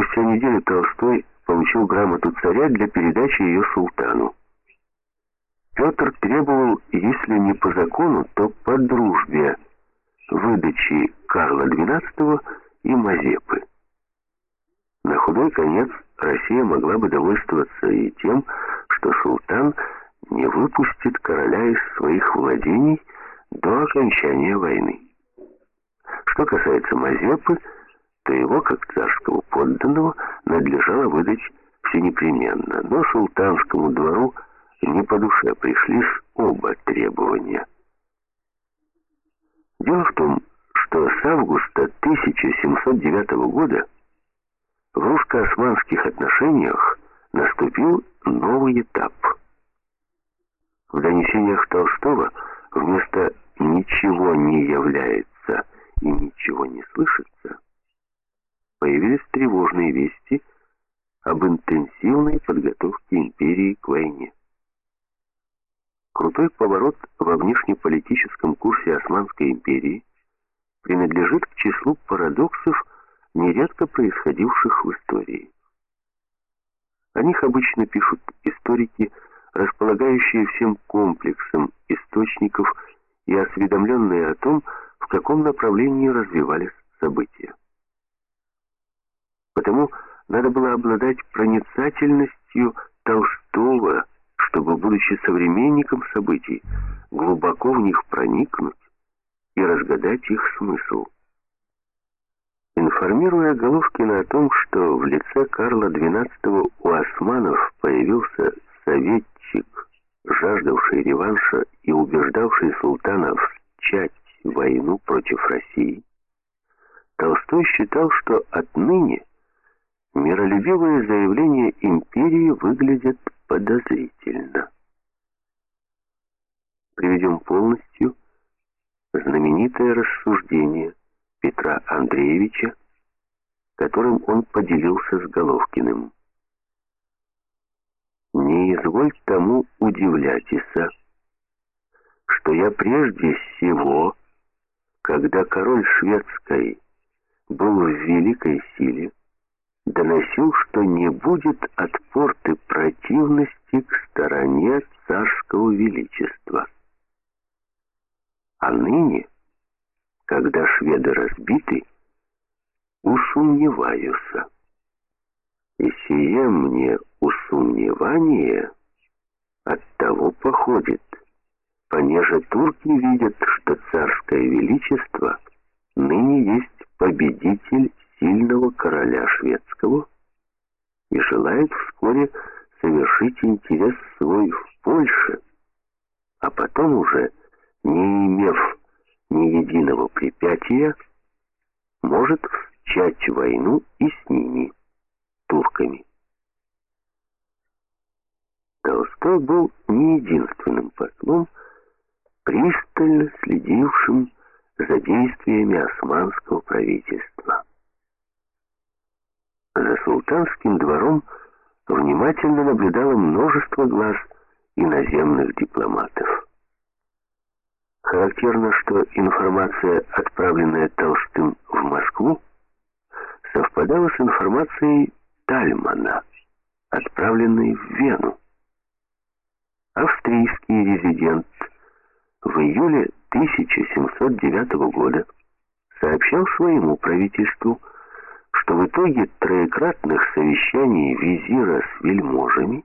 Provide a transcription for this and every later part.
Спустя неделю Толстой получил грамоту царя для передачи ее султану. Петр требовал, если не по закону, то по дружбе, выдачи Карла XII и Мазепы. На худой конец Россия могла бы довольствоваться и тем, что султан не выпустит короля из своих владений до окончания войны. Что касается Мазепы, то его, как царского подданного, надлежало выдать все непременно, но султанскому двору не по душе пришлись оба требования. Дело в том, что с августа 1709 года в русско-османских отношениях наступил новый этап. В донесениях Толстого вместо «ничего не является» и «ничего не слышится» появились тревожные вести об интенсивной подготовке империи к войне. Крутой поворот во внешнеполитическом курсе Османской империи принадлежит к числу парадоксов, нередко происходивших в истории. О них обычно пишут историки, располагающие всем комплексом источников и осведомленные о том, в каком направлении развивались события. Потому надо было обладать проницательностью Толстого, чтобы, будучи современником событий, глубоко в них проникнуть и разгадать их смысл. Информируя Головкина о том, что в лице Карла XII у османов появился советчик, жаждавший реванша и убеждавший султана всчать войну против России, Толстой считал, что отныне миролюбивые заявления империи выглядят подозрительно. Приведем полностью знаменитое рассуждение Петра Андреевича, которым он поделился с Головкиным. «Не изволь тому удивляйтеся, что я прежде всего, когда король шведской был в великой силе, доносил, что не будет отпорты противности к стороне царского величества. А ныне, когда шведы разбиты, усомневаюся. И сие мне усомневание от того походит, понеже турки видят, что царское величество ныне есть победитель короля шведского и желает вскоре совершить интерес свой в Польше, а потом уже, не имев ни единого препятия, может всчать войну и с ними, турками. Толстой был не единственным послом, пристально следившим за действиями османского правительства. За султанским двором внимательно наблюдало множество глаз иноземных дипломатов. Характерно, что информация, отправленная Толстым в Москву, совпадала с информацией Тальмана, отправленной в Вену. Австрийский резидент в июле 1709 года сообщал своему правительству, в итоге троекратных совещаний визира с вельможами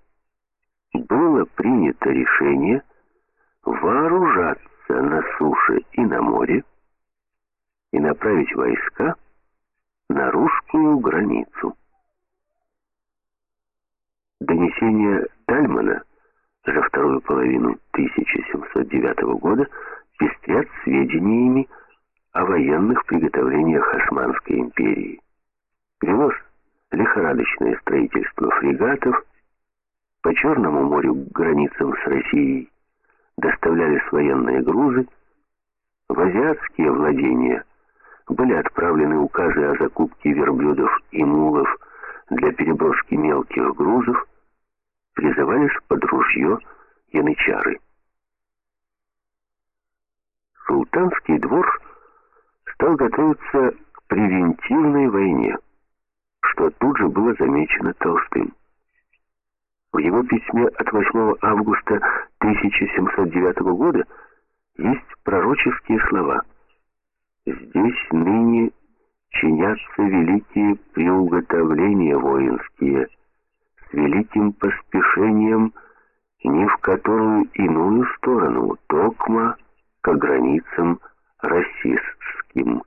было принято решение вооружаться на суше и на море и направить войска на русскую границу. Донесения Тальмана за вторую половину 1709 года пестрят сведениями о военных приготовлениях Османской империи. Велось лихорадочное строительство фрегатов, по Черному морю к границам с Россией доставлялись военные грузы, в азиатские владения были отправлены указы о закупке верблюдов и мулов для переброски мелких грузов, призывались под ружье янычары. Султанский двор стал готовиться к превентивной войне. Тут же было замечено Толстым. В его письме от 8 августа 1709 года есть пророческие слова «Здесь ныне чинятся великие приуготовления воинские, с великим поспешением ни в которую иную сторону, токма, к границам расистским».